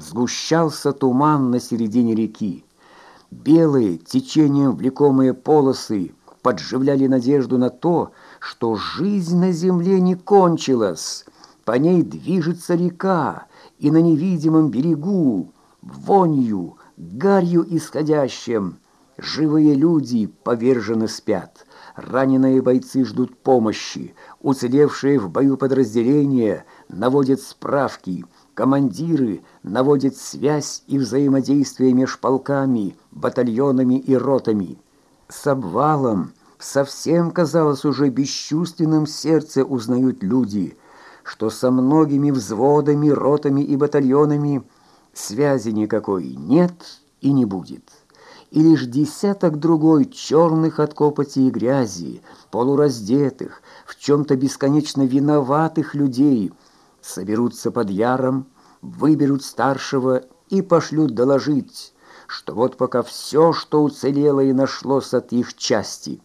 сгущался туман на середине реки. Белые, течением влекомые полосы подживляли надежду на то, что жизнь на земле не кончилась. По ней движется река, и на невидимом берегу, вонью, гарью исходящим, живые люди повержены спят. Раненые бойцы ждут помощи, уцелевшие в бою подразделения наводят справки, командиры наводят связь и взаимодействие между полками, батальонами и ротами. С обвалом совсем, казалось, уже бесчувственным сердце узнают люди, что со многими взводами, ротами и батальонами связи никакой нет и не будет и лишь десяток другой черных от копоти и грязи, полураздетых, в чем-то бесконечно виноватых людей соберутся под яром, выберут старшего и пошлют доложить, что вот пока все, что уцелело и нашлось от их части,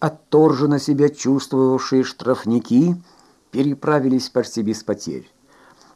отторженно себя чувствовавшие штрафники переправились почти без потерь.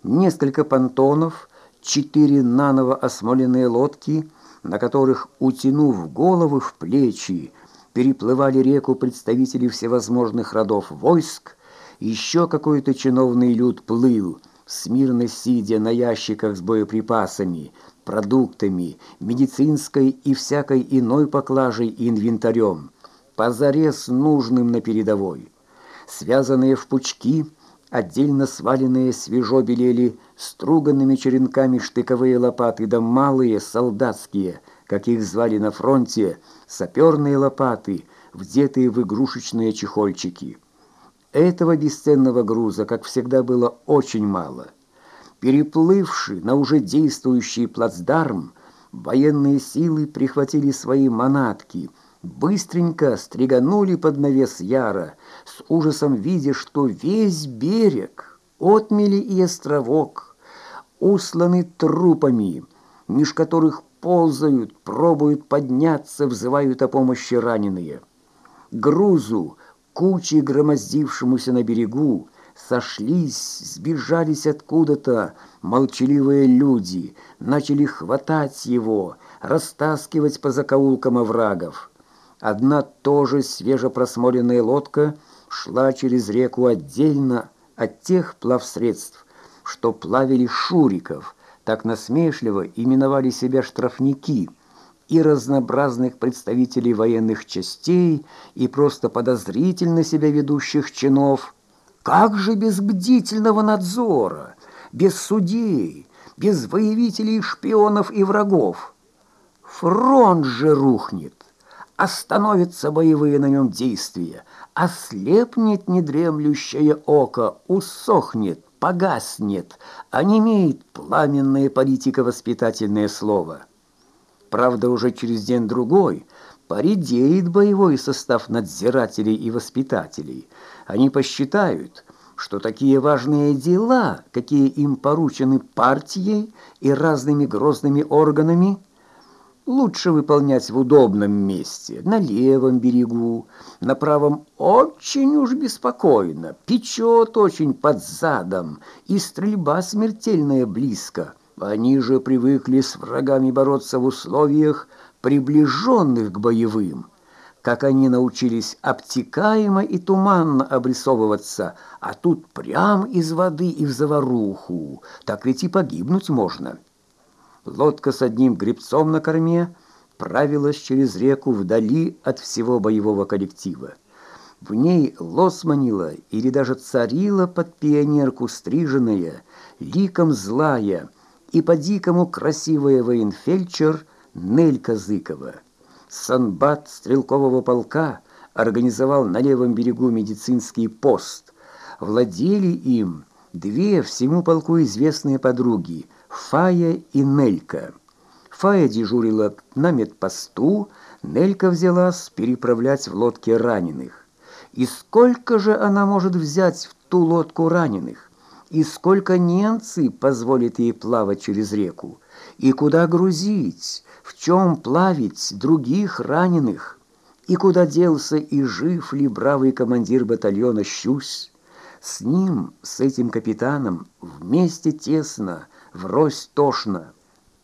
Несколько понтонов, четыре наново осмоленные лодки — на которых, утянув головы в плечи, переплывали реку представители всевозможных родов войск, еще какой-то чиновный люд плыл, смирно сидя на ящиках с боеприпасами, продуктами, медицинской и всякой иной поклажей и инвентарем, позарез нужным на передовой. Связанные в пучки, отдельно сваленные свежо белели струганными черенками штыковые лопаты, да малые солдатские, как их звали на фронте, саперные лопаты, вдетые в игрушечные чехольчики. Этого бесценного груза, как всегда, было очень мало. Переплывши на уже действующий плацдарм, военные силы прихватили свои манатки, быстренько стриганули под навес Яра, с ужасом видя, что весь берег, отмели и островок — усланы трупами, меж которых ползают, пробуют подняться, взывают о помощи раненые. Грузу, кучи громоздившемуся на берегу, сошлись, сбежались откуда-то молчаливые люди, начали хватать его, растаскивать по закоулкам оврагов. Одна тоже свежепросмоленная лодка шла через реку отдельно от тех плавсредств, что плавили шуриков, так насмешливо именовали себя штрафники, и разнообразных представителей военных частей, и просто подозрительно себя ведущих чинов. Как же без бдительного надзора, без судей, без воевителей, шпионов и врагов? Фронт же рухнет, остановятся боевые на нем действия, ослепнет недремлющее око, усохнет, погаснет, а не имеет пламенное политико-воспитательное слово. Правда, уже через день-другой поредеет боевой состав надзирателей и воспитателей. Они посчитают, что такие важные дела, какие им поручены партией и разными грозными органами – лучше выполнять в удобном месте, на левом берегу, на правом очень уж беспокойно, печет очень под задом, и стрельба смертельная близко. Они же привыкли с врагами бороться в условиях, приближенных к боевым. Как они научились обтекаемо и туманно обрисовываться, а тут прям из воды и в заваруху, так ведь и погибнуть можно». Лодка с одним гребцом на корме правилась через реку вдали от всего боевого коллектива. В ней лосманила или даже царила под пионерку стриженная, ликом злая и по-дикому красивая военфельдшер Нелька Зыкова. Санбат стрелкового полка организовал на левом берегу медицинский пост. Владели им две всему полку известные подруги – Фая и Нелька. Фая дежурила на медпосту, Нелька взялась переправлять в лодке раненых. И сколько же она может взять в ту лодку раненых? И сколько немцы позволят ей плавать через реку? И куда грузить? В чем плавить других раненых? И куда делся и жив ли бравый командир батальона Щусь? С ним, с этим капитаном, вместе тесно – врозь тошно.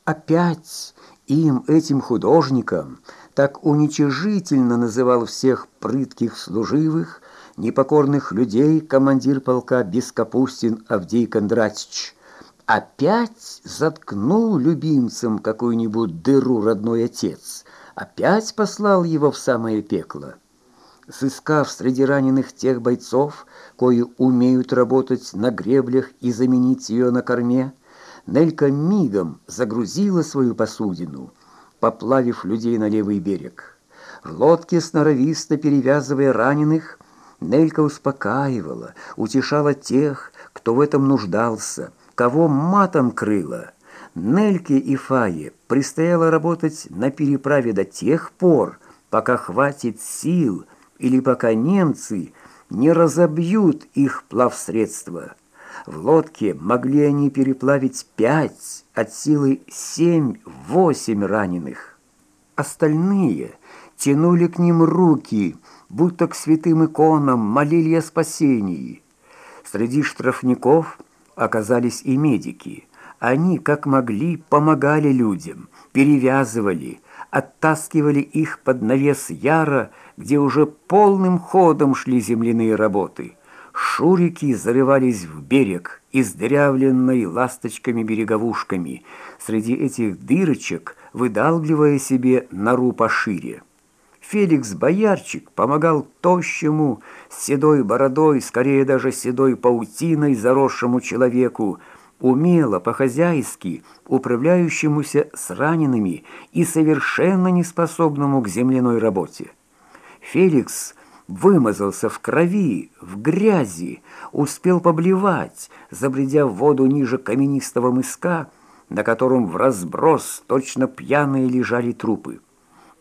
Опять им, этим художникам, так уничижительно называл всех прытких служивых, непокорных людей командир полка Бескапустин Авдей Кондратьевич. Опять заткнул любимцам какую-нибудь дыру родной отец, опять послал его в самое пекло. Сыскав среди раненых тех бойцов, кои умеют работать на греблях и заменить ее на корме, Нелька мигом загрузила свою посудину, поплавив людей на левый берег. В лодке сноровисто перевязывая раненых, Нелька успокаивала, утешала тех, кто в этом нуждался, кого матом крыло. Нельке и Фае предстояло работать на переправе до тех пор, пока хватит сил или пока немцы не разобьют их плавсредства. В лодке могли они переплавить пять, от силы семь-восемь раненых. Остальные тянули к ним руки, будто к святым иконам молили о спасении. Среди штрафников оказались и медики. Они, как могли, помогали людям, перевязывали, оттаскивали их под навес яра, где уже полным ходом шли земляные работы. Шурики зарывались в берег, издырявленной ласточками-береговушками, среди этих дырочек выдалбливая себе нору пошире. Феликс Боярчик помогал тощему, с седой бородой, скорее даже седой паутиной заросшему человеку, умело, по-хозяйски, управляющемуся с ранеными и совершенно неспособному к земляной работе. Феликс вымазался в крови, в грязи, успел поблевать, забредя в воду ниже каменистого мыска, на котором в разброс точно пьяные лежали трупы.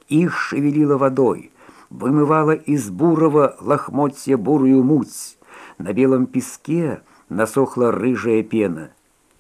Их шевелило водой, вымывала из бурого лохмотья бурую муть. На белом песке насохла рыжая пена.